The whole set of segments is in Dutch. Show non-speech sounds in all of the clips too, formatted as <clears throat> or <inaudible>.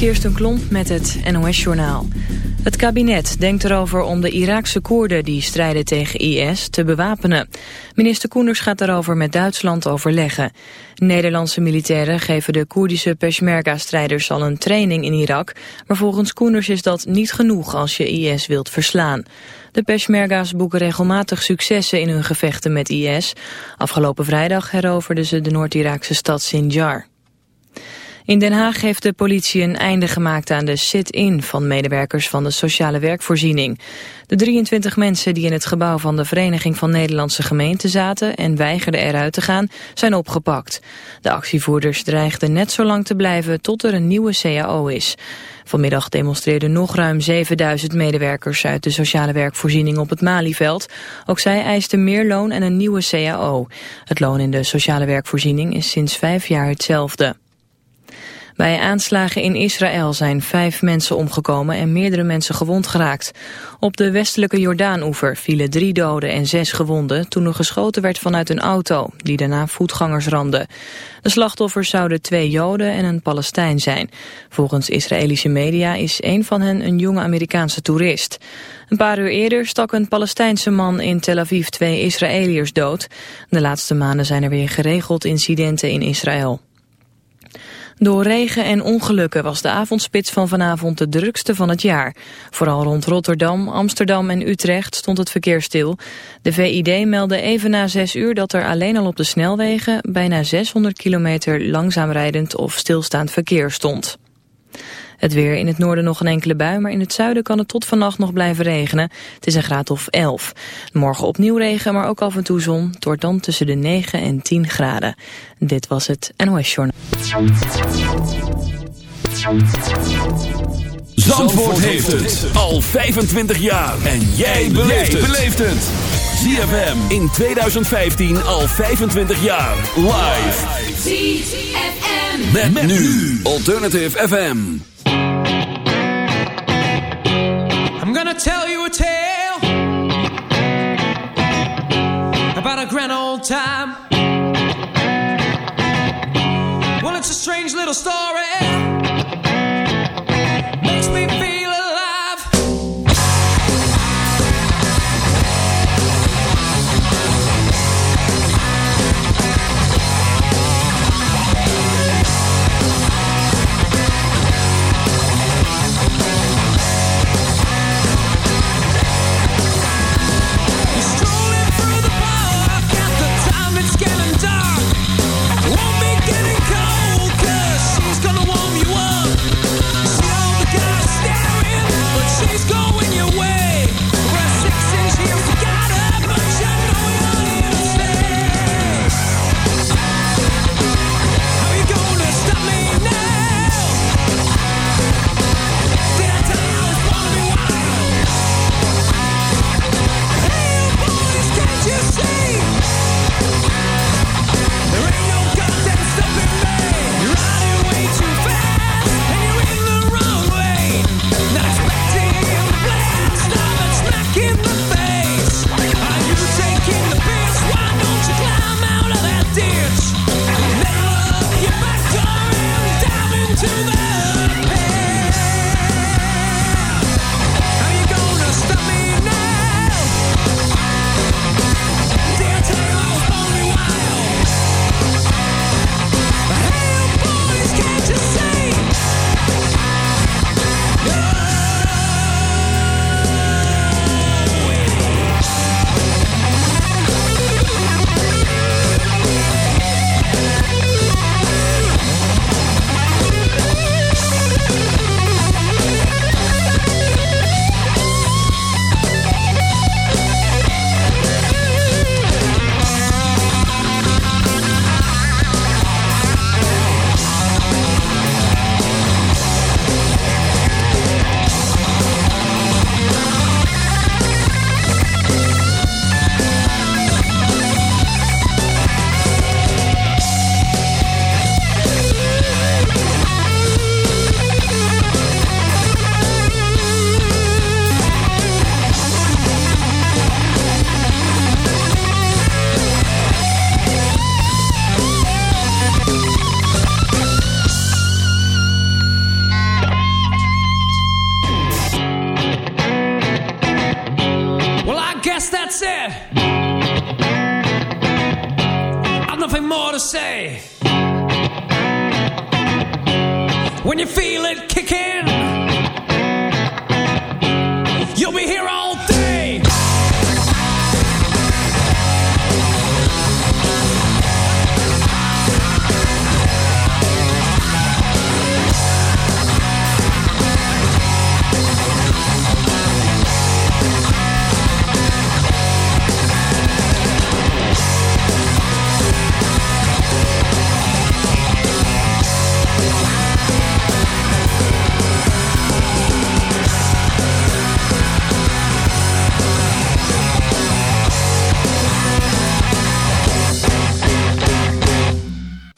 Kirsten Klomp met het NOS-journaal. Het kabinet denkt erover om de Iraakse Koerden die strijden tegen IS te bewapenen. Minister Koenders gaat daarover met Duitsland overleggen. Nederlandse militairen geven de Koerdische Peshmerga-strijders al een training in Irak. Maar volgens Koenders is dat niet genoeg als je IS wilt verslaan. De Peshmerga's boeken regelmatig successen in hun gevechten met IS. Afgelopen vrijdag heroverden ze de Noord-Iraakse stad Sinjar. In Den Haag heeft de politie een einde gemaakt aan de sit-in van medewerkers van de sociale werkvoorziening. De 23 mensen die in het gebouw van de Vereniging van Nederlandse Gemeenten zaten en weigerden eruit te gaan, zijn opgepakt. De actievoerders dreigden net zo lang te blijven tot er een nieuwe CAO is. Vanmiddag demonstreerden nog ruim 7000 medewerkers uit de sociale werkvoorziening op het Malieveld. Ook zij eisten meer loon en een nieuwe CAO. Het loon in de sociale werkvoorziening is sinds vijf jaar hetzelfde. Bij aanslagen in Israël zijn vijf mensen omgekomen en meerdere mensen gewond geraakt. Op de westelijke Jordaanoever vielen drie doden en zes gewonden toen er geschoten werd vanuit een auto, die daarna voetgangers ramde. De slachtoffers zouden twee Joden en een Palestijn zijn. Volgens Israëlische media is een van hen een jonge Amerikaanse toerist. Een paar uur eerder stak een Palestijnse man in Tel Aviv twee Israëliërs dood. De laatste maanden zijn er weer geregeld incidenten in Israël. Door regen en ongelukken was de avondspits van vanavond de drukste van het jaar. Vooral rond Rotterdam, Amsterdam en Utrecht stond het verkeer stil. De VID meldde even na zes uur dat er alleen al op de snelwegen... bijna 600 kilometer langzaam rijdend of stilstaand verkeer stond. Het weer in het noorden nog een enkele bui, maar in het zuiden kan het tot vannacht nog blijven regenen. Het is een graad of 11. Morgen opnieuw regen, maar ook af en toe zon. Het wordt dan tussen de 9 en 10 graden. Dit was het NOS Journal. Zandvoort heeft het al 25 jaar. En jij beleeft het. ZFM in 2015 al 25 jaar. Live. ZFM. Met, nu Alternative FM. I'm gonna tell you a tale about a grand old time. Well, it's a strange little story. through the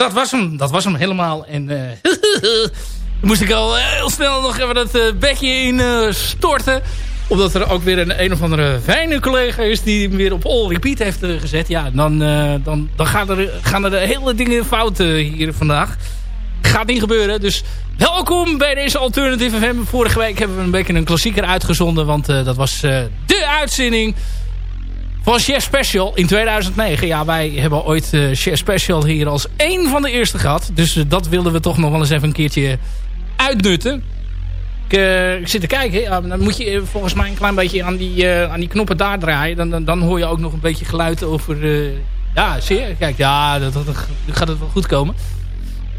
Dat was hem, dat was hem helemaal. En eh <laughs> moest ik al heel snel nog even dat eh, bekje in eh, storten. Omdat er ook weer een een of andere fijne collega is die hem weer op all repeat heeft eh, gezet. Ja, dan, eh, dan, dan gaan, er, gaan er hele dingen fout eh, hier vandaag. Gaat niet gebeuren. Dus welkom bij deze Alternative FM. Vorige week hebben we een beetje een klassieker uitgezonden. Want eh, dat was eh, de uitzending van Chef Special in 2009. Ja, wij hebben ooit uh, Chef Special hier als één van de eerste gehad. Dus eh, dat wilden we toch nog wel eens even een keertje uitnutten. Ik, eh, ik zit te kijken. Dan moet je eh, volgens mij een klein beetje aan die, eh, aan die knoppen daar draaien. Dan, dan, hoor je ook nog een beetje geluid over... eh, ja, zie je? Kijk, ja, dat, gaat het wel goed komen.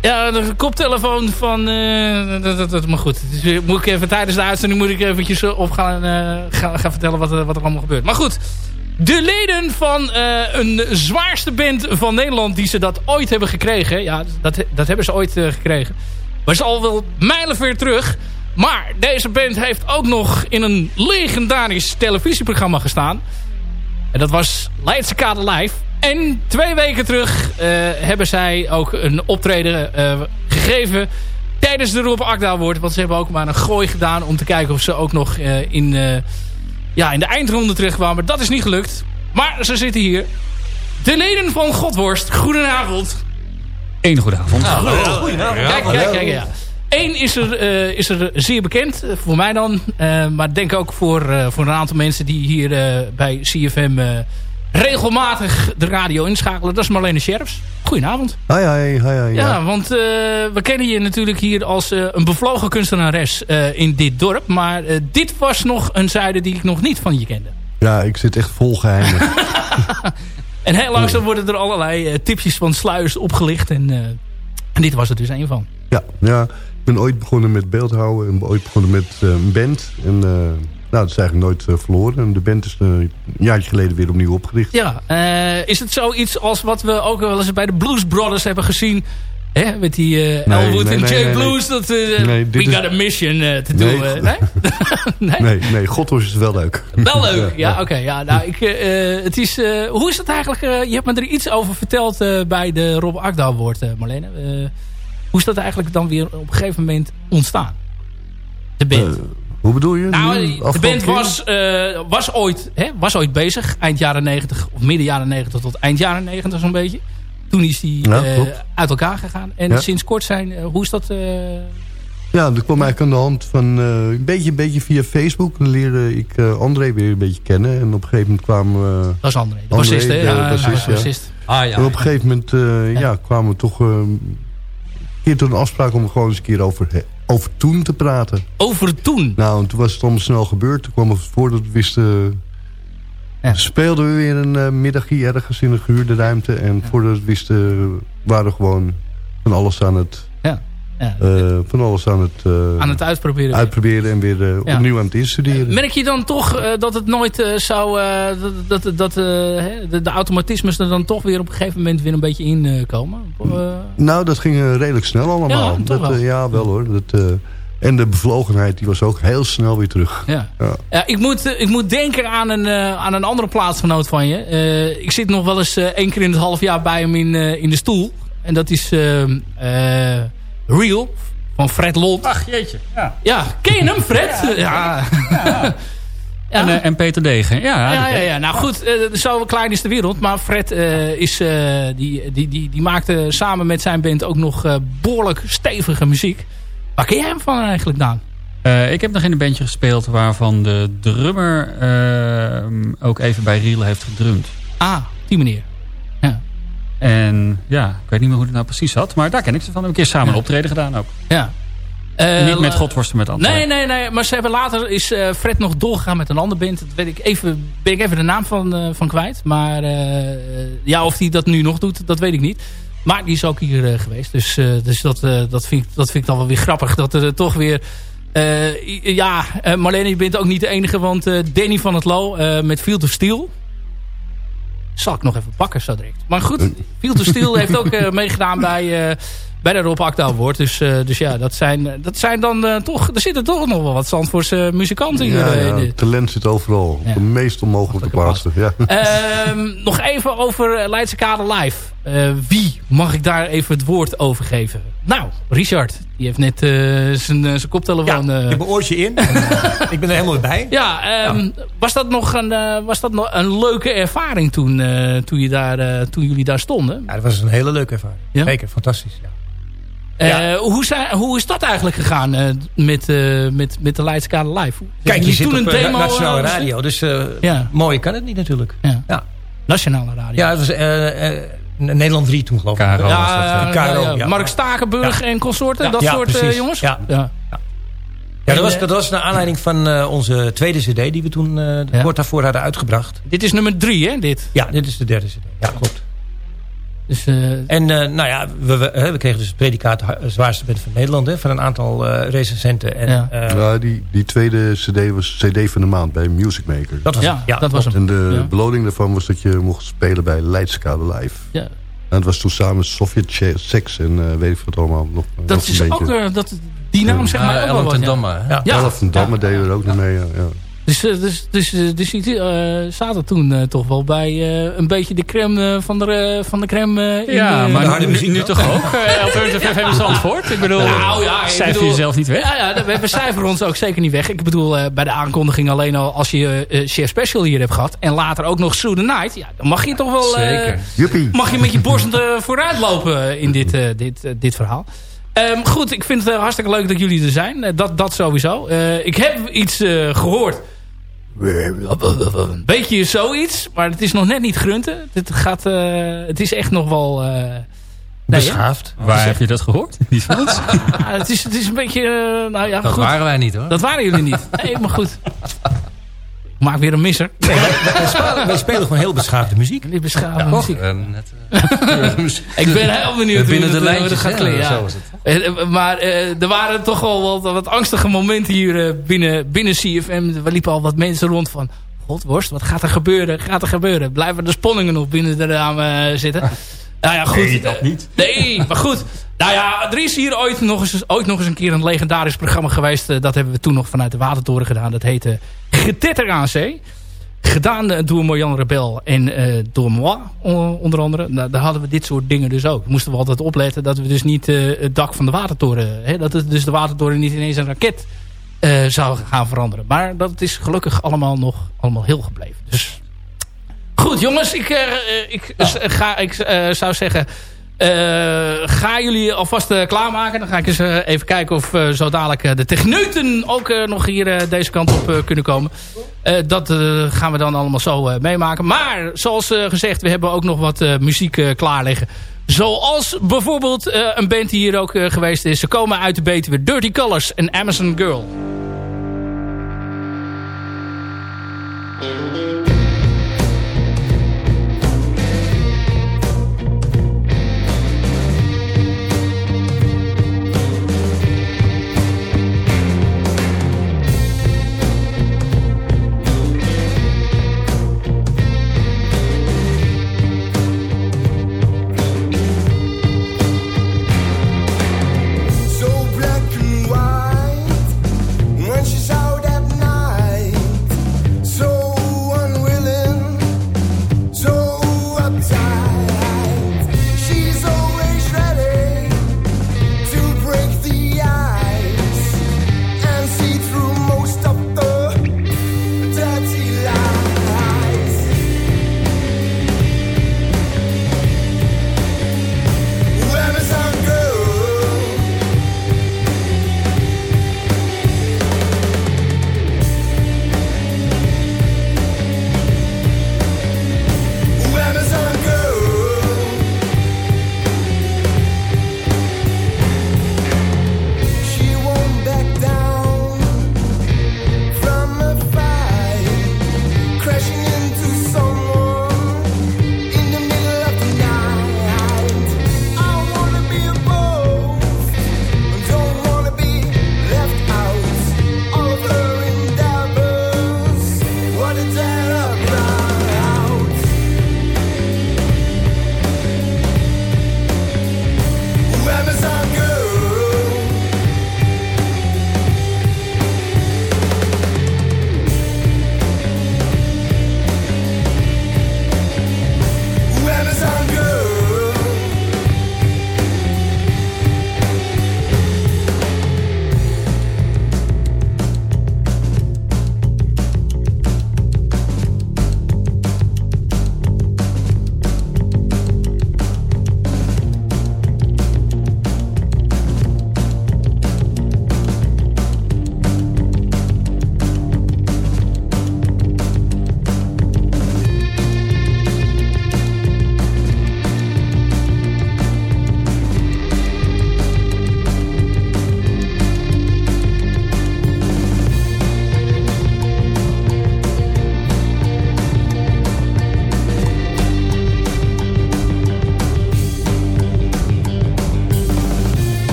Ja, de koptelefoon van... eh, dat, dat, maar goed, eh, moet ik even tijdens de uitzending moet ik eventjes eh, op gaan, eh, gaan, gaan vertellen wat, wat er allemaal gebeurt. Maar goed, de leden van eh, een zwaarste band van Nederland die ze dat ooit hebben gekregen. Ja, dat, dat hebben ze ooit eh, gekregen. Is al wel mijlenver terug. Maar deze band heeft ook nog in een legendarisch televisieprogramma gestaan. En dat was Leidse Kade Live. En twee weken terug eh, hebben zij ook een optreden gegeven tijdens de Rob Akda Award. Want ze hebben ook maar een gooi gedaan om te kijken of ze ook nog in, ja, in de eindronde terugkwamen. Dat is niet gelukt. Maar ze zitten hier. De leden van Godworst. Goedenavond. Eén goede avond. Kijk, kijk, kijk. Ja. Eén is er, eh, is er zeer bekend, eh, voor mij dan. Eh, maar denk ook voor, eh, voor een aantal mensen die hier eh, bij CFM eh, regelmatig de radio inschakelen. Dat is Marlene Scherps. Goedenavond. Hi, hi, hi, hi. Ja, Ja. want eh, we kennen je natuurlijk hier als eh, een bevlogen kunstenares eh, in dit dorp. Maar dit was nog een zijde die ik nog niet van je kende. ja, ik zit echt vol geheimen. <laughs> <laughs> En heel langzaam worden er allerlei tipjes van sluiers opgelicht. En, en dit was er dus een van. ja, ja, ik ben ooit begonnen met beeldhouden en ooit begonnen met een band. En nou, dat is eigenlijk nooit eh, verloren. En de band is eh, een jaartje geleden weer opnieuw opgericht. Ja, eh, is het zoiets als wat we ook wel eens bij de Blues Brothers hebben gezien? Hè, met die Nee, Elwood nee, en nee, Jay Blues. Dat, we is- got a mission te doen. <laughs> Nee. nee? nee? Godhorst is wel leuk. Wel leuk, ja, oké. ja, nou, ik, het is, hoe is het eigenlijk? je hebt me er iets over verteld bij de Rob Akda Award, Marlene. Hoe is dat eigenlijk dan weer op een gegeven moment ontstaan? De band. Hoe bedoel je? Nou, nu? de band was, eh, was, ooit, hè, was ooit bezig. Eind jaren 90 of midden jaren 90 tot eind jaren 90 zo'n beetje. Toen is die Ja, eh, uit elkaar gegaan. En Ja. sinds kort zijn, eh, hoe is dat? eh, Ja, dat kwam eigenlijk aan de hand van eh, een, beetje, een beetje via Facebook. Dan leerde ik eh, André weer een beetje kennen. En op een gegeven moment kwamen we... dat is André. De André, bassist, hè? de Ja, bassist, de ja. bassist. Ah ja. En op een gegeven moment eh, ja. kwamen we toch eh, een keer tot een afspraak... om gewoon eens een keer over, over toen te praten. Over toen. Nou, en toen was het allemaal snel gebeurd. Toen kwam het voordat we wisten... Ja. speelden we weer een eh, middagje ergens in een gehuurde ruimte. En voordat we wisten waren we gewoon van alles aan het... Ja. Ja. eh, van alles aan het, eh, aan het uitproberen. uitproberen en weer eh, Ja. opnieuw aan het instuderen. Merk je dan toch dat het nooit zou... dat dat, de, de automatismes er dan toch weer op een gegeven moment weer een beetje in komen? Nou, dat ging redelijk snel allemaal. Ja, dat, wel. ja, wel hoor. Dat, en de bevlogenheid die was ook heel snel weer terug. ja. Ja. Ik, moet, ik moet denken aan een, aan een andere plaatsgenoot van je. Ik zit nog wel eens één keer in het half jaar bij hem in, in de stoel. En dat is eh, eh, Real van Fred Lot. Ach jeetje. Ja. Ja, ken je hem Fred? Ja. ja. En, eh, en Peter Degen. Ja, Ja, ja, ja. Nou goed, eh, zo klein is de wereld. Maar Fred eh, is, eh, die, die, die, die maakte samen met zijn band ook nog eh, behoorlijk stevige muziek. Waar ken jij hem van eigenlijk, Daan? Eh, ik heb nog in een bandje gespeeld waarvan de drummer ook even bij Riel heeft gedrumd. Ah, die manier. En ja, ik weet niet meer hoe het nou precies zat. Maar daar ken ik ze van. We hebben een keer samen een optreden gedaan ook. ja. niet met Eh, Godworsten met Antwerpen. Nee, nee, nee. Maar ze hebben later is eh, Fred nog doorgegaan met een ander band. Dat weet ik even, ben ik even de naam van, eh, van kwijt. Maar ja, of hij dat nu nog doet, dat weet ik niet. Maar die is ook hier geweest. Dus, dus dat, dat, vind ik, dat vind ik dan wel weer grappig. Dat er toch weer... ja, Marlene, je bent ook niet de enige. Want Danny van het Loo met Field of Steel... Zal ik nog even pakken zo direct. Maar goed, Field of Steel heeft ook eh, meegedaan bij... eh, bij de Rob Award. Dus, eh, dus ja, dat zijn, dat zijn dan eh, toch... Er zitten toch nog wel wat Zandvoortse muzikanten hier. Ja, eh, ja, de- talent zit overal. Ja. Op de meest onmogelijke plaatsen. Ja. Ehm, <laughs> nog even over eh, Leidse Kade Live. Eh, wie mag ik daar even het woord over geven? Nou, Richard. Die heeft net eh, zijn eh, zijn koptelefoon... Ja, eh, ik heb mijn oortje in. <laughs> En, eh, ik ben er helemaal bij. ja, ehm, Was, dat nog een, eh, was dat nog een leuke ervaring toen, eh, toen, je daar, eh, toen jullie daar stonden? Ja, dat was een hele leuke ervaring. Ja? Zeker, fantastisch. Ja. Eh, Ja. hoe, zijn, hoe is dat eigenlijk gegaan eh, met, eh, met, met de Leidse Kade Live? Kijk, je zit toen op een demo, nationale radio. Dus eh Ja. mooier kan het niet natuurlijk. Ja. Ja, Nationale radio. ja het was eh, eh, Nederland 3 toen geloof ik. KRO. Ja, was dat, Ja, ja, KRO, ja. ja. Mark Stakenburg en consorten, Ja, dat ja, soort precies. jongens? Ja. ja. Ja, dat was, dat was naar aanleiding van eh, onze tweede cd die we toen eh, Ja. kort daarvoor hadden uitgebracht. Dit is nummer drie, hè? Dit. Ja, dit is de derde cd. Ja, klopt. Dus, eh, En eh, nou ja, we, we, hè, we kregen dus het predicaat zwaarste band van Nederland. Hè, van een aantal eh recensenten. En, Ja. eh, Ja, die, die tweede cd was cd van de maand bij Music Maker. dat was ja, dat was hem. En de Ja. beloning daarvan was dat je mocht spelen bij Leidskade Live. Ja. En het was toen samen Sovjet Sex en eh, weet ik wat allemaal. Nog, Dat nog is ook, eh, dat, die naam zeg maar ook wel Ellen wat. Ja. Ja. Ja. Elf van Damme Ja. deden er ook nog mee. Ja, ja. Dus, eh, dus, dus, eh, dus jullie eh, zaten toen eh, toch wel bij eh, een beetje de crème van de, van de crème in Ja, de- maar harde nu, muziek nu toch ook? Uh, Alternative FM Zandvoort. Ik bedoel, Nou ja, ik cijfer bedoel- jezelf niet weg. Ja, ja, we, we cijferen ons ook zeker niet weg. Ik bedoel, eh, bij de aankondiging alleen al als je eh Chef Special hier hebt gehad... en later ook nog Through the Night... Ja, dan mag je toch wel... eh, Zeker. Juppie. mag je met je borst vooruit lopen in dit, eh, dit, dit verhaal. Ehm, goed, ik vind het hartstikke leuk dat jullie er zijn. Dat, dat sowieso. Eh, ik heb iets eh, gehoord. Een beetje zoiets, maar het is nog net niet grunten. Het, gaat, eh, het is echt nog wel... eh, nee? Beschaafd. Waar heb je dat gehoord? Niet van ons? Ja, het, is, het is een beetje... eh, nou ja, Dat goed. waren wij niet hoor. Dat waren jullie niet. Nee, maar goed. Maak weer een misser. Nee, wij, wij spelen, wij spelen gewoon heel beschaafde muziek. Beschaafde muziek. eh, net, Ik ben heel benieuwd binnen hoe de dat lijntjes. gaat klinken. Ja. Zo is het. Eh, eh, Maar eh, er waren toch wel wat, wat angstige momenten hier eh, binnen, binnen CFM. Er liepen al wat mensen rond van... Godworst, wat gaat er gebeuren? Gaat er gebeuren? Blijven de spanningen nog binnen de ramen zitten? Nou ja, goed. Nee, dat niet. Nee, maar goed. Nou ja, er is hier ooit nog eens, ooit nog eens een keer een legendarisch programma geweest. Eh, dat hebben we toen nog vanuit de Watertoren gedaan. Dat heette Getetter aan Zee. Gedaan door Marjan Rebel en eh, door moi, onder andere. Nou, daar hadden we dit soort dingen dus ook. Moesten we altijd opletten dat we dus niet eh, het dak van de watertoren... Hè, dat het dus de watertoren niet ineens een raket zou gaan veranderen. Maar dat is gelukkig allemaal nog allemaal heel gebleven. Dus goed jongens, ik, ik, s- ga, ik zou zeggen... eh, ga jullie alvast eh, klaarmaken. Dan ga ik eens eh, even kijken of zo dadelijk de techneuten ook nog hier deze kant op kunnen komen. Dat gaan we dan allemaal zo meemaken. Maar zoals gezegd, we hebben ook nog wat muziek klaar liggen. Zoals bijvoorbeeld een band die hier ook geweest is. Ze komen uit de Betuwe Dirty Colors en Amazon Girl.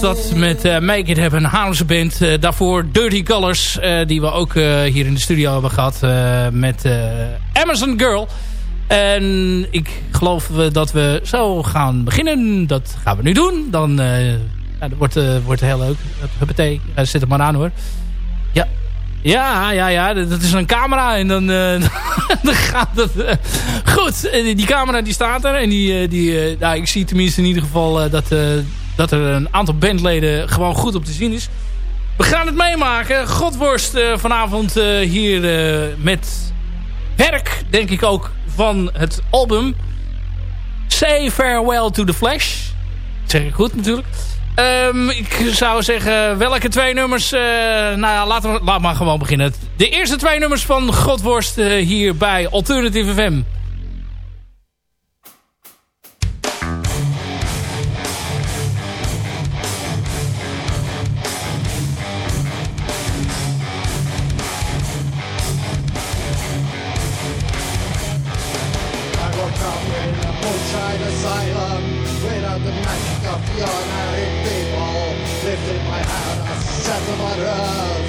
Dat met uh, Make It Happen, Haarlemse band. Uh, daarvoor Dirty Colors, uh, die we ook hier in de studio hebben gehad met Amazon Girl. En ik geloof dat we zo gaan beginnen. Dat gaan we nu doen. Dan ja, dat wordt, wordt heel leuk. Huppatee, zet het maar aan hoor. Ja, ja, ja, ja. Dat is een camera en dan, <laughs> dan gaat het... Goed, die camera die staat er. En die, die, nou, ik zie tenminste in ieder geval dat, dat er een aantal bandleden gewoon goed op te zien is. We gaan het meemaken. Godworst uh, vanavond uh, hier uh, met werk, denk ik ook, van het album. Say Farewell to the Flash. Dat zeg ik goed natuurlijk. Um, ik zou zeggen, welke twee nummers... nou ja, laten we, maar gewoon beginnen. De eerste twee nummers van Godworst hier bij Alternative FM. Moonshine asylum Without the magic of your ordinary people. Lifting my head as a settlement roof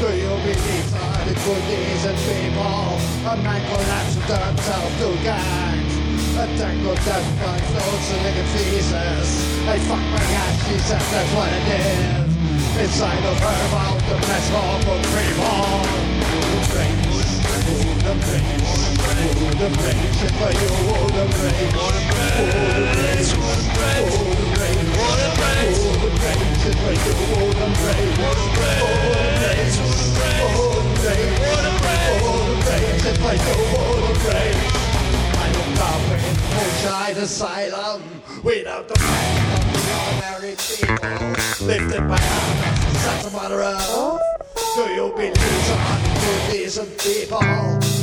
Do you believe that it would decent people? A man collapsed himself to gangs A tangled death by floats and naked feces I fuck my ass, she said that's what it is. Inside of her mouth the best hope of people. Who the for the rage, all the rage, for the rage, for the rage. for the rage, for the rage, for the rage, all the rage. for the rage, for the rage, for the rage, for the for the all the rage. I don't love it, push I the asylum without the power the ordinary people, lifted by others, such a matter of. Pseudo-believer Buddhism people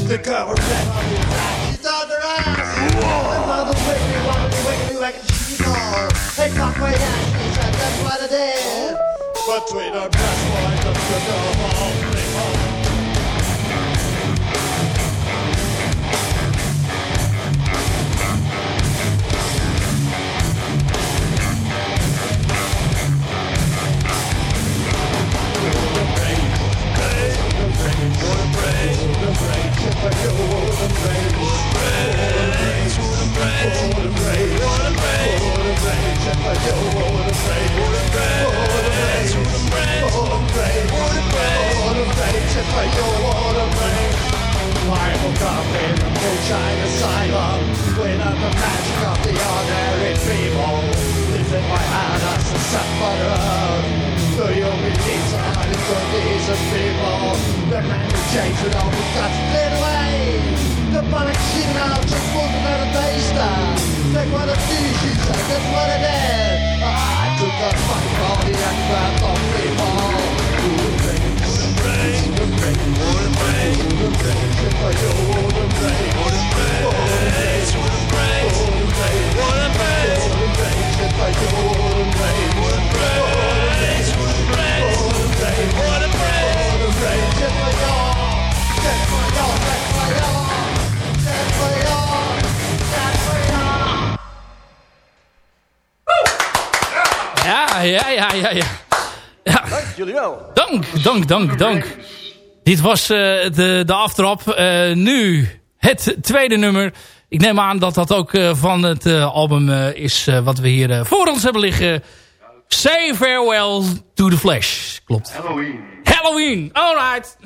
The government of your back is on their ass. Another wiggly wannabe wiggly wagon that's Between our of the Sufferer? Who it all, we got to clear away. The panic shooting out, just out of taster. Take what it is, she said, that's what it is. I took the fucking body and grabbed on people. Ja, ja, ja, ja, ja. Ja. Dank jullie wel. Dank, dank, dank, dank. Dit was uh, de, de aftrap. Uh, nu het tweede nummer. Ik neem aan dat dat ook uh, van het album is wat we hier voor ons hebben liggen. Say Farewell to the Flash. Klopt. Halloween. Halloween, alright.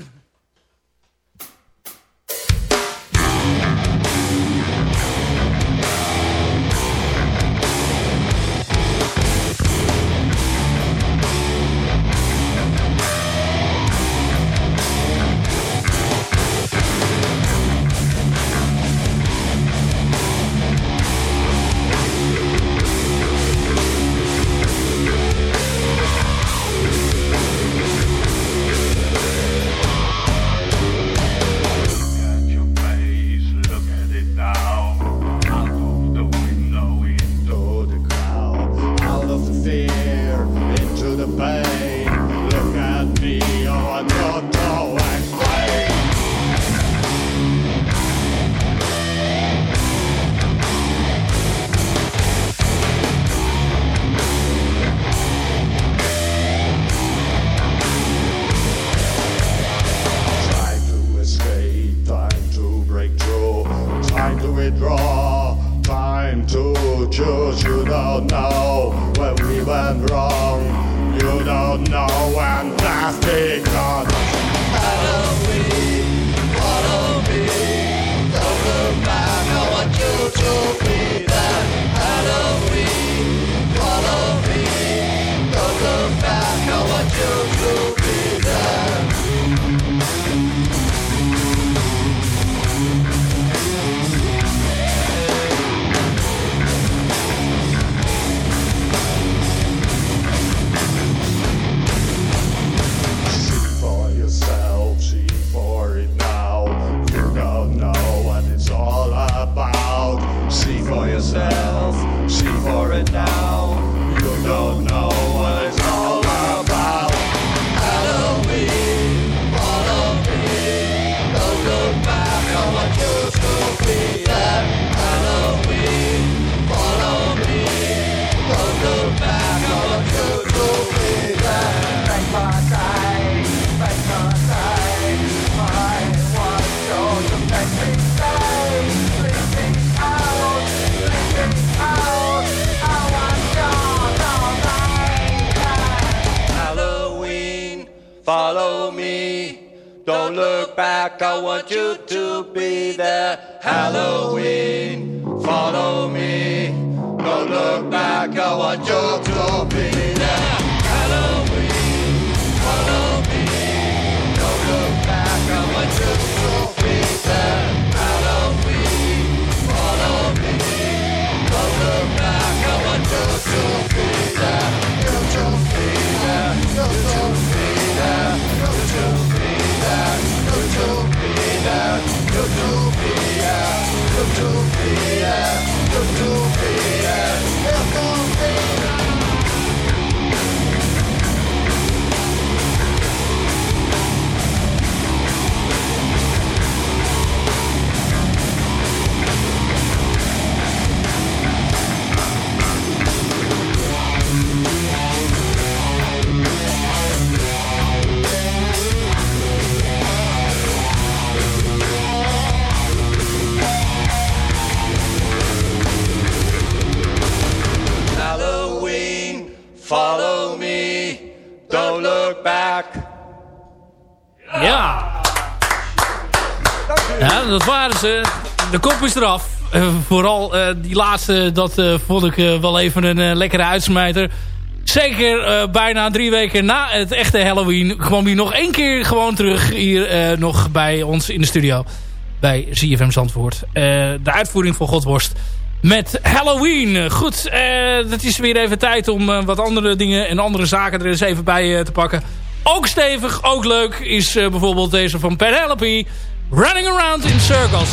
moest eh, vooral eh, die laatste, dat eh, vond ik wel even een lekkere uitsmijter. Zeker bijna drie weken na het echte Halloween... kwam hij nog één keer gewoon terug hier nog bij ons in de studio. Bij ZFM Zandvoort. de uitvoering van Godworst met Halloween. Goed, uh, het is weer even tijd om wat andere dingen en andere zaken er eens even bij te pakken. Ook stevig, ook leuk is bijvoorbeeld deze van Penelope. Running Around in Circles.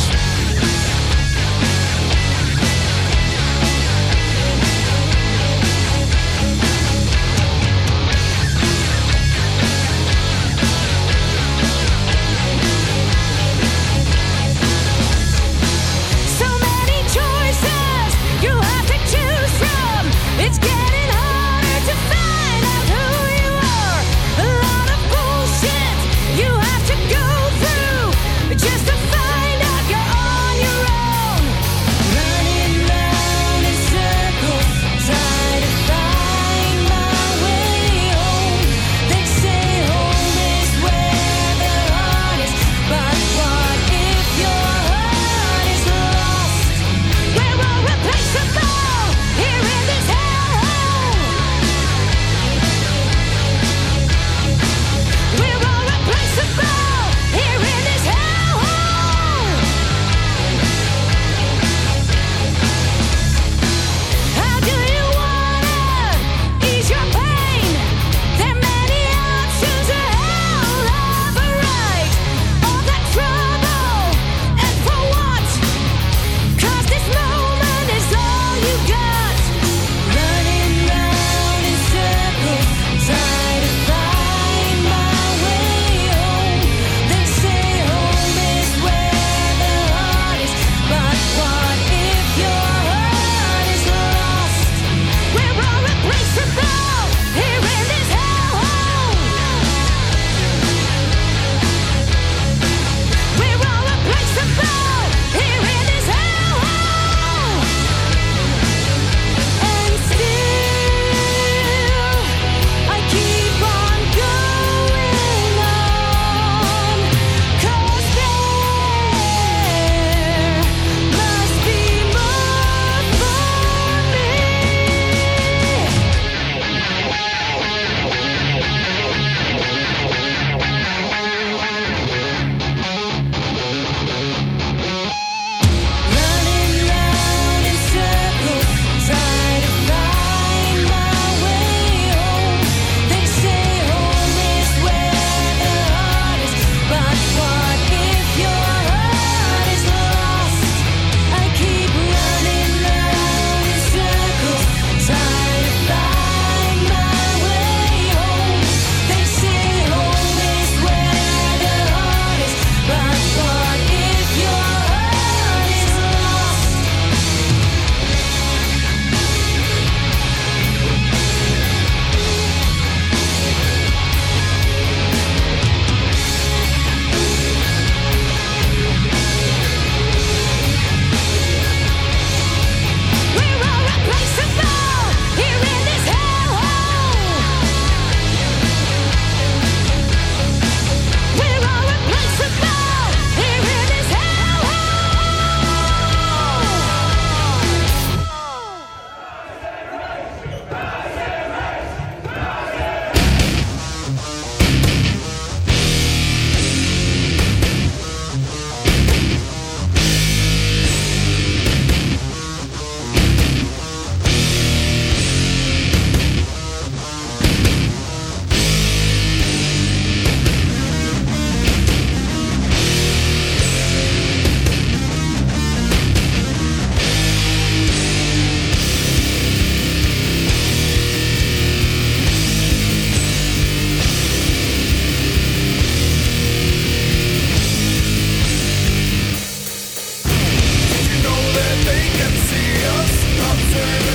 Sing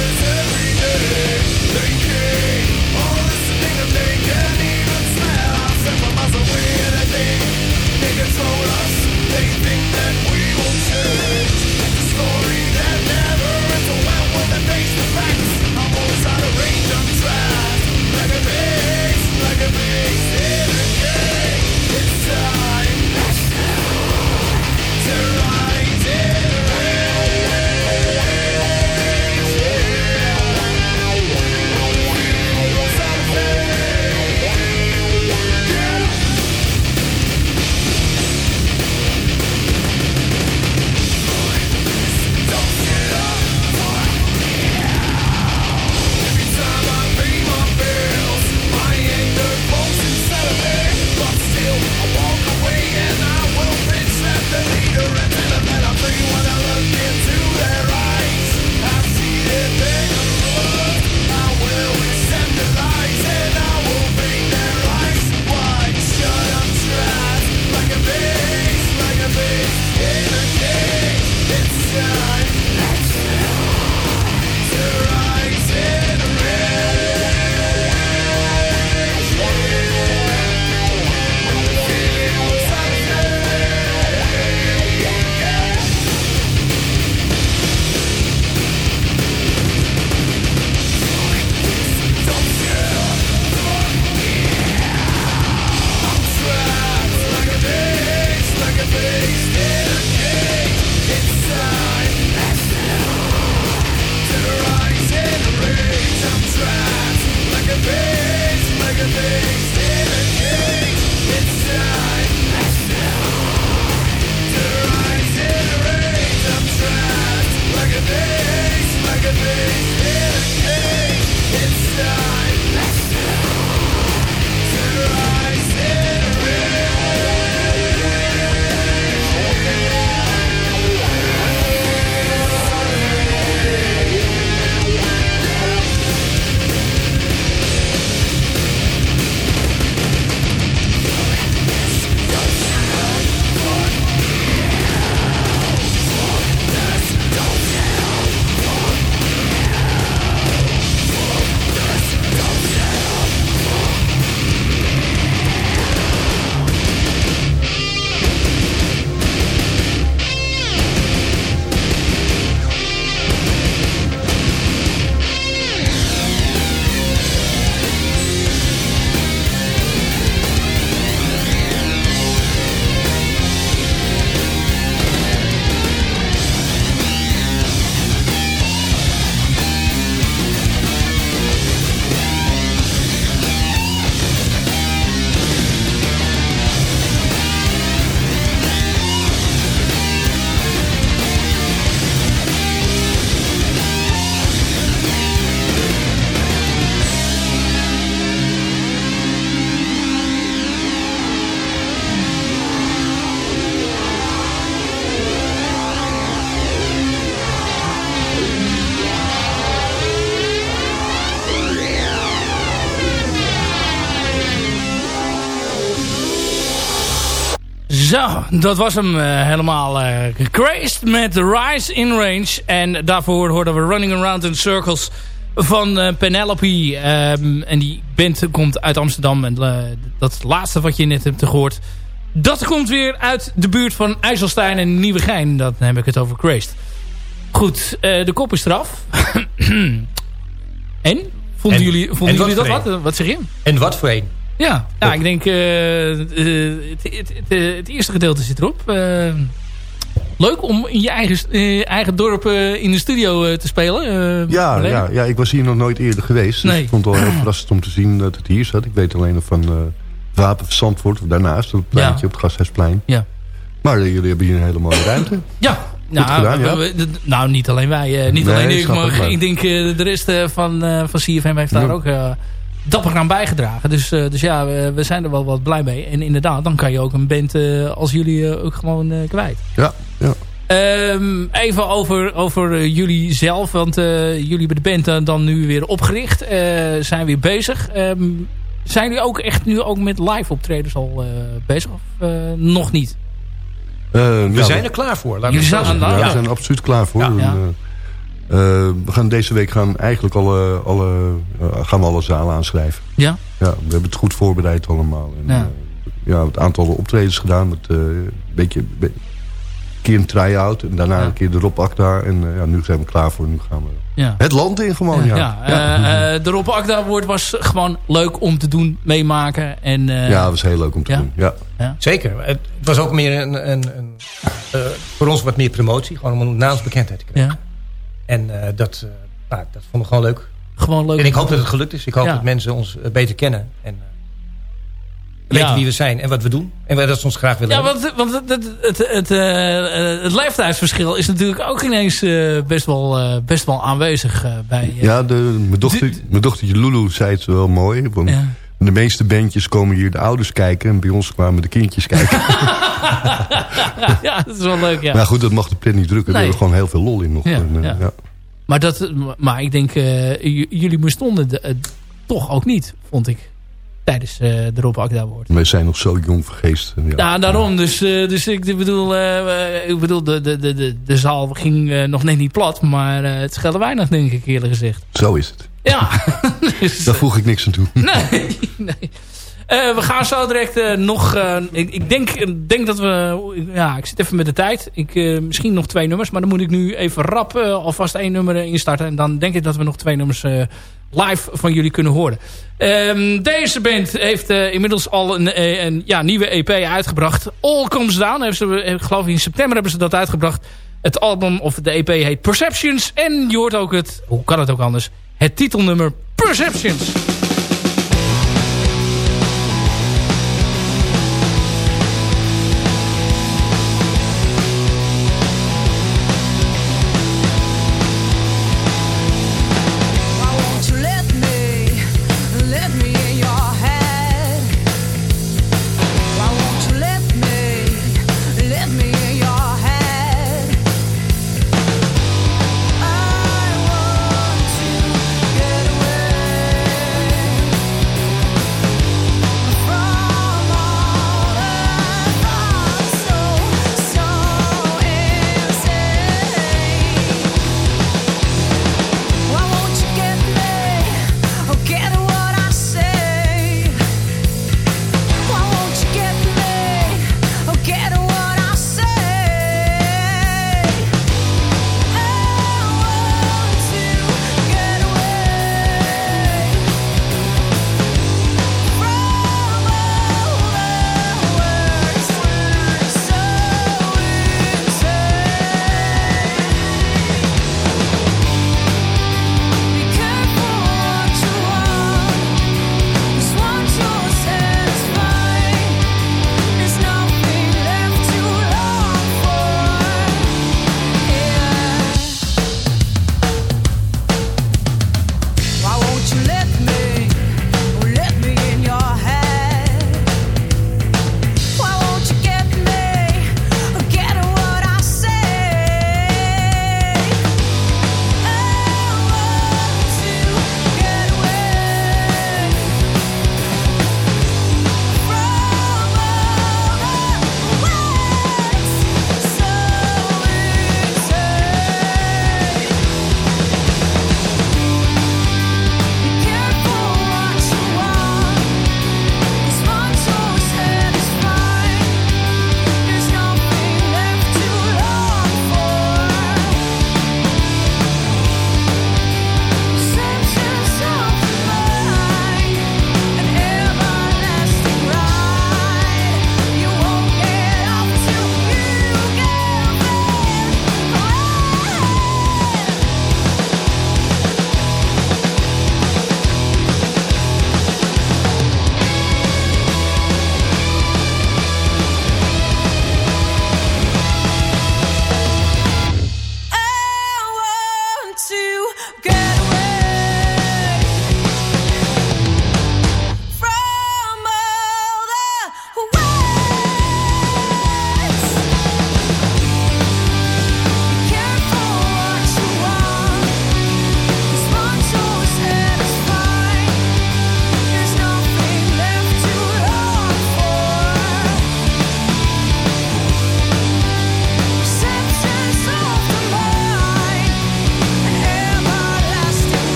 dat was hem eh, helemaal uh, Crazed met Rise in Range. En daarvoor hoorden we Running Around in Circles van uh, Penelope. Um, en die band komt uit Amsterdam. En dat laatste wat je net hebt gehoord... dat komt weer uit de buurt van IJsselstein en Nieuwegein. Dat heb ik het over Crazed. Goed, de kop is eraf. <clears throat> en? Vonden En- jullie, vonden en jullie dat wat? Wat zeg je? En wat voor een? Ja, ja ik denk eh, eh, het, het, het, eh, het eerste gedeelte zit erop. Leuk om in je eigen, eigen dorp in de studio te spelen. Ja, ja, ja, ik was hier nog nooit eerder geweest. Dus Nee. ik vond het wel heel verrassend om te zien dat het hier zat. Ik weet alleen nog van Wapen van Zandvoort, of daarnaast, op het pleintje Ja. op het Gasthuisplein. Ja. Maar jullie hebben hier een hele mooie ruimte. Ja, nou, gedaan, ja. we- we- nou niet alleen wij. eh, niet Nee, alleen ik, maar ik denk de rest van, van CFM heeft daar Ja. ook dapper aan bijgedragen. Dus, eh, dus ja, we, we zijn er wel wat blij mee. En inderdaad, dan kan je ook een band eh, als jullie eh, ook gewoon eh, kwijt. Ja, ja. Ehm, even over, over jullie zelf. Want eh, jullie hebben de band dan nu weer opgericht. eh, zijn weer bezig. Ehm, zijn jullie ook echt nu ook met live optredens al eh, bezig? Of eh, nog niet? Eh, We ja, zijn er klaar voor. Jullie zijn Ja, Ja. we zijn er absoluut klaar voor. Ja. En, Eh, eh, we gaan deze week gaan eigenlijk alle, alle, eh, gaan we alle zalen aanschrijven. Ja? Ja, we hebben het goed voorbereid allemaal. En, Ja. ja. ja, het aantal optredens gedaan. Met, eh, een beetje, be- een keer een try-out. En daarna Ja. een keer de Rob Akda. En eh, ja, nu zijn we klaar voor. Nu gaan we Ja. het land in gewoon. Ja, Ja, ja. eh, eh, de Rob Akda woord was gewoon leuk om te doen, meemaken. En, eh, Ja, dat was heel leuk om te Ja? doen. Ja. Zeker. Het was ook meer een, een, een eh, voor ons wat meer promotie. Gewoon om een naamsbekendheid te krijgen. En eh, dat, eh, nou, dat vonden we gewoon leuk. gewoon leuk. En ik hoop dat het gelukt is. Ik hoop Ja. dat mensen ons eh, beter kennen. En eh, weten Ja. wie we zijn en wat we doen. En dat ze ons graag willen Ja, want, want het, het, het, het, het leeftijdsverschil is natuurlijk ook ineens eh, best, wel, eh, best wel aanwezig bij... Ja, de, mijn, dochter, mijn dochtertje Lulu zei het wel mooi. Want Ja. De meeste bandjes komen hier de ouders kijken. En bij ons kwamen de kindjes kijken. <laughs> ja, dat is wel leuk, ja. Maar goed, dat mag de pret niet drukken. Nee. Er hebben gewoon heel veel lol in nog. Ja, En, eh, ja. ja. Maar, dat, maar ik denk, eh, jullie bestonden de- eh, toch ook niet, vond ik. Tijdens uh, de Rob Akda wordt. Wij zijn nog zo jong vergeest. Ja, ja daarom. Dus, dus ik bedoel, ik bedoel de, de, de, de zaal ging nog net niet plat. Maar het scheelde weinig, denk ik eerlijk gezegd. Zo is het. Ja. <laughs> dus, Daar voeg ik niks aan toe. <laughs> Nee, nee. Uh, we gaan zo direct uh, nog... Uh, ik, ik denk, denk dat we... Ja, ik zit even met de tijd. Ik, misschien nog twee nummers. Maar dan moet ik nu even rap alvast één nummer instarten. En dan denk ik dat we nog twee nummers live van jullie kunnen horen. Um, deze band heeft inmiddels al een, een ja, nieuwe EP uitgebracht. All Comes Down. Hebben ze, ik geloof in september hebben ze dat uitgebracht. Het album of de EP heet Perceptions. En je hoort ook het... Hoe kan het ook anders? Het titelnummer Perceptions.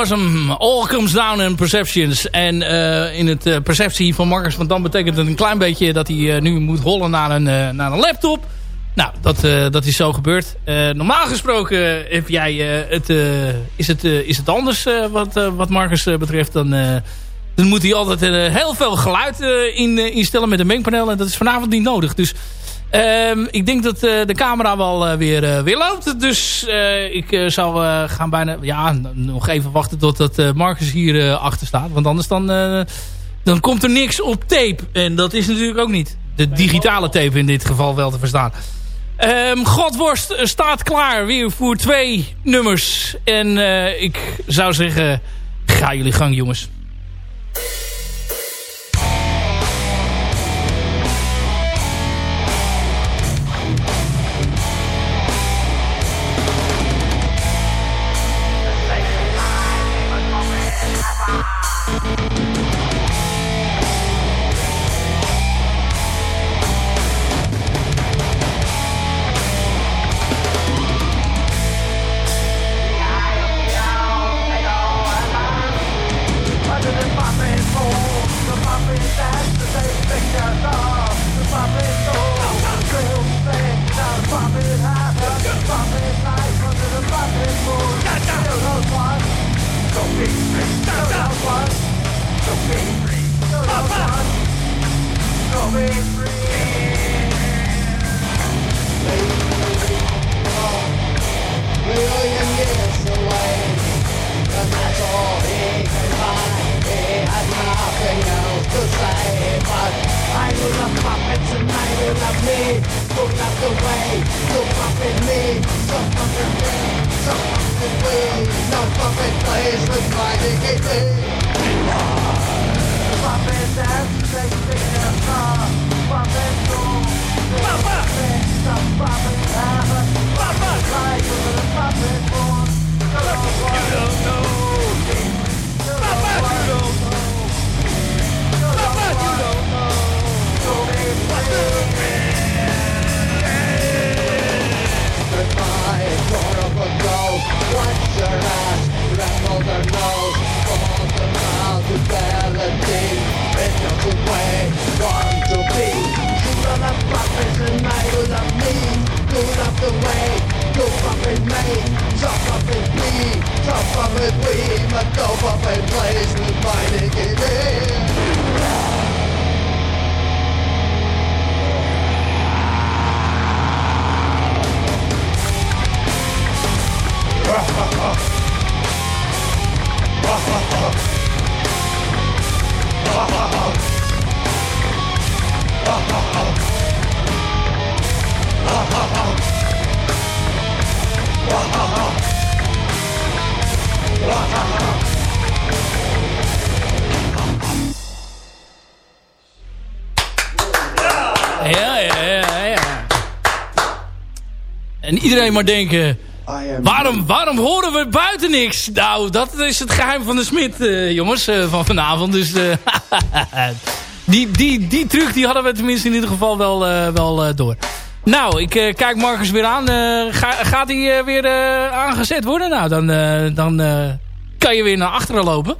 Was hem. All Comes Down in Perceptions. En uh, in het uh, perceptie van Marcus, want dan betekent het een klein beetje dat hij uh, nu moet rollen naar een, naar een laptop. Nou, dat, dat is zo gebeurd. normaal gesproken heb jij, het, is, het, is het anders wat, wat Marcus betreft. Dan, dan moet hij altijd heel veel geluid in, instellen met een mengpaneel. En dat is vanavond niet nodig. Dus Um, ik denk dat uh, de camera wel uh, weer, uh, weer loopt. Dus ik zou gaan bijna... Ja, nog even wachten totdat Marcus hier achter staat. Want anders dan, dan komt er niks op tape. En dat is natuurlijk ook niet. De digitale tape in dit geval wel te verstaan. Um, Godworst staat klaar weer voor twee nummers. En ik zou zeggen... Ga jullie gang jongens. Iedereen maar denken... Waarom, waarom horen we buiten niks? Nou, dat is het geheim van de Smit, eh, jongens, eh, van vanavond. Dus eh, <laughs> die, die, die truc die hadden we tenminste in ieder geval wel, wel door. Nou, ik kijk Marcus weer aan. Ga, gaat hij weer aangezet worden? Nou, dan, dan kan je weer naar achteren lopen.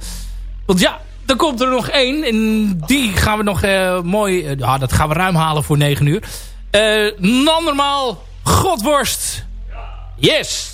Want ja, dan komt er nog één. En die gaan we nog mooi... ja, dat gaan we ruim halen voor 9 uur. Nandermaal Godworst. Yes!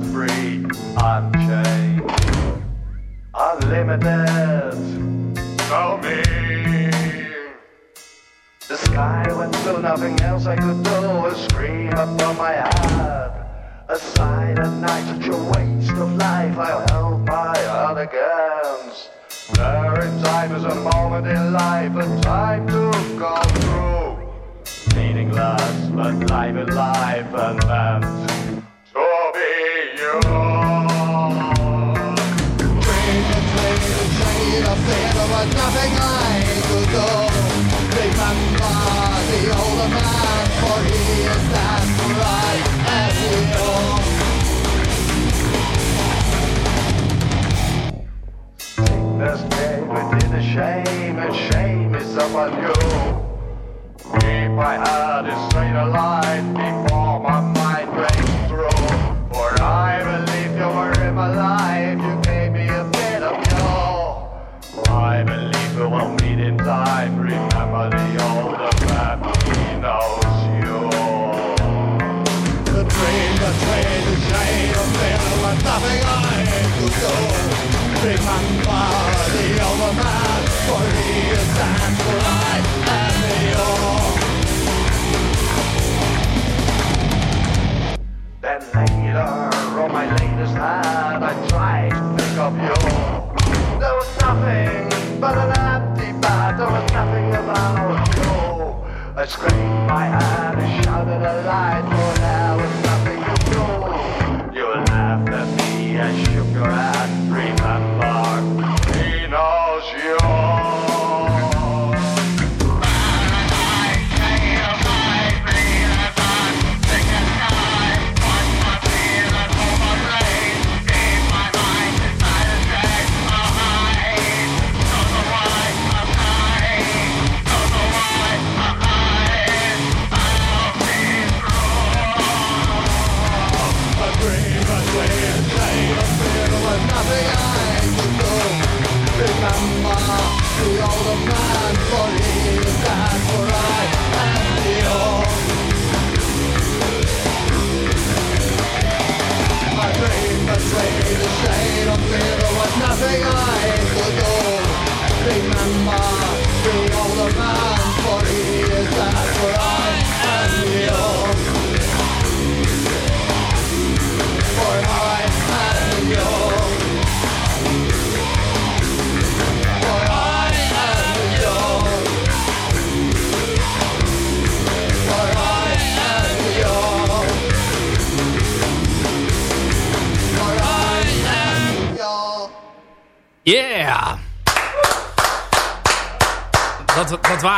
Free, unchained, unlimited. So me. The sky went blue, nothing else I could do. A scream above my head. A silent night, such a waste of life. I held my heart against. There in time is a moment in life, a time to go through. Meaningless, but life is life and meant my heart is straight alive before my mind breaks I believe you were in my life, you gave me a bit of you. I believe we will meet in time. Remember the older man, he knows you. The dream betrayed the shade of but nothing I could do. Remember the man, for he is as right as you. Then later on my latest ad, I tried to think of you. There was nothing but an empty bed. There was nothing about you. I screamed my head and shouted a lie, for there was nothing to do. You laughed at me and shook your ass.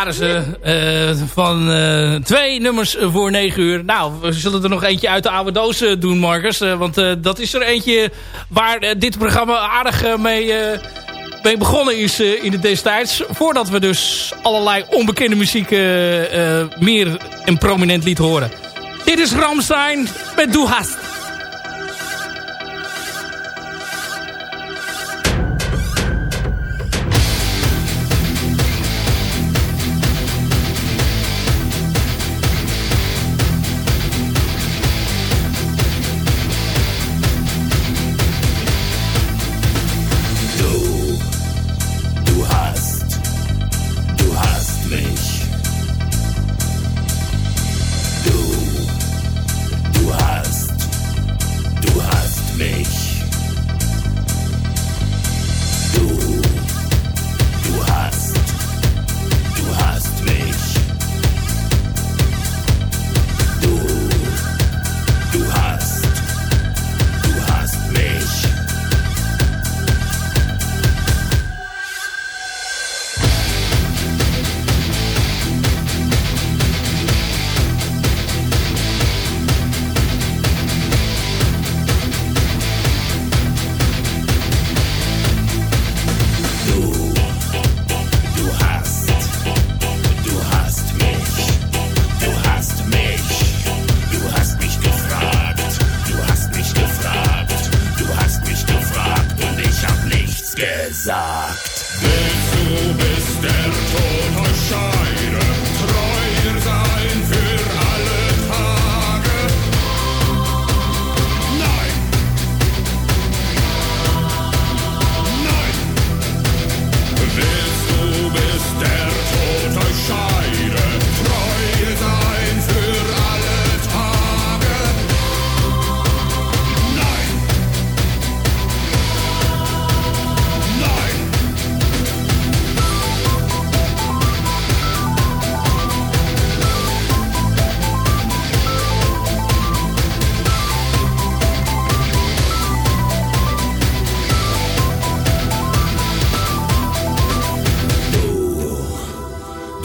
Eh, van eh, twee nummers voor negen uur. Nou, we zullen er nog eentje uit de oude doos eh, doen, Marcus. want dat is er eentje waar dit programma aardig mee, mee begonnen is in de destijds. Voordat we dus allerlei onbekende muziek meer en prominent liet horen. Dit is Ramstein met Doe.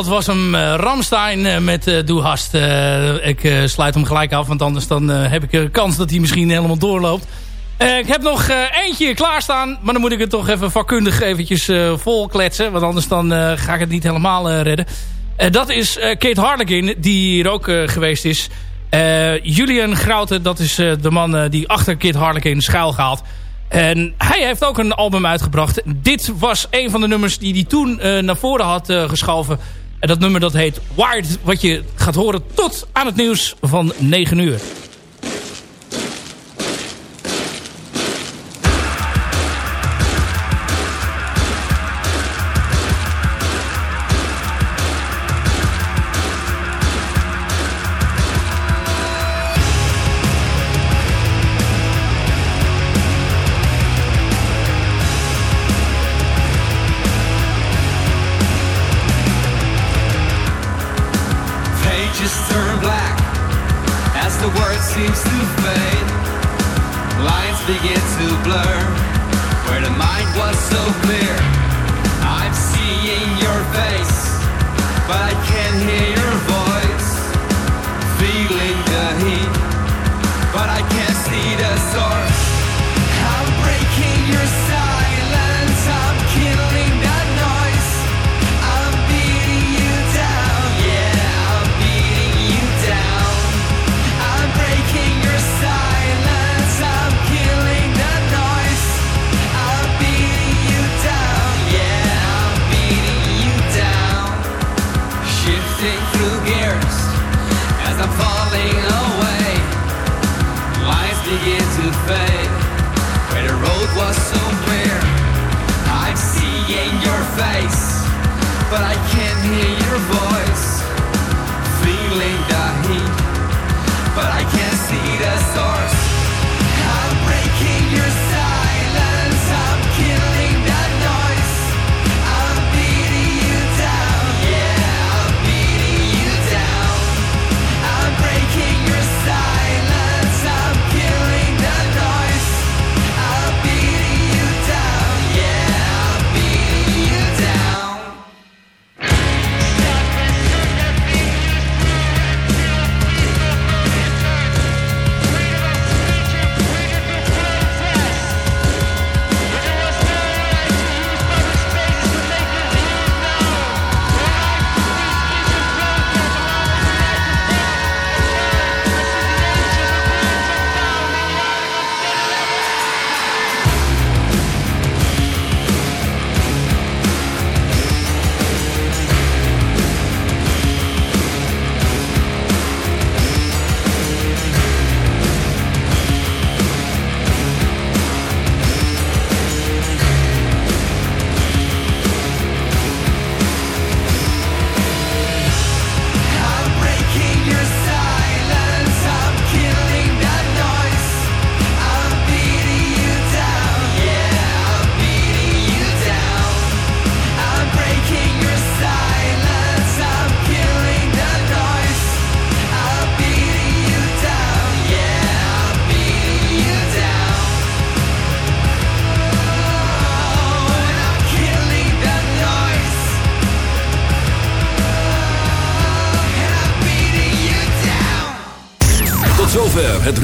Dat was hem uh, Ramstein uh, met uh, Doe Hast. ik sluit hem gelijk af, want anders dan heb ik een kans dat hij misschien helemaal doorloopt. ik heb nog eentje klaarstaan, maar dan moet ik het toch even vakkundig eventjes vol kletsen. Want anders dan ga ik het niet helemaal redden. dat is Kate Harlequin, die hier ook geweest is. Julian Grouten, dat is de man die achter Kate Harlequin schuil gaat. En hij heeft ook een album uitgebracht. Dit was een van de nummers die hij toen naar voren had uh, geschoven. En dat nummer dat heet Wired. Wat je gaat horen tot aan het nieuws van 9 uur.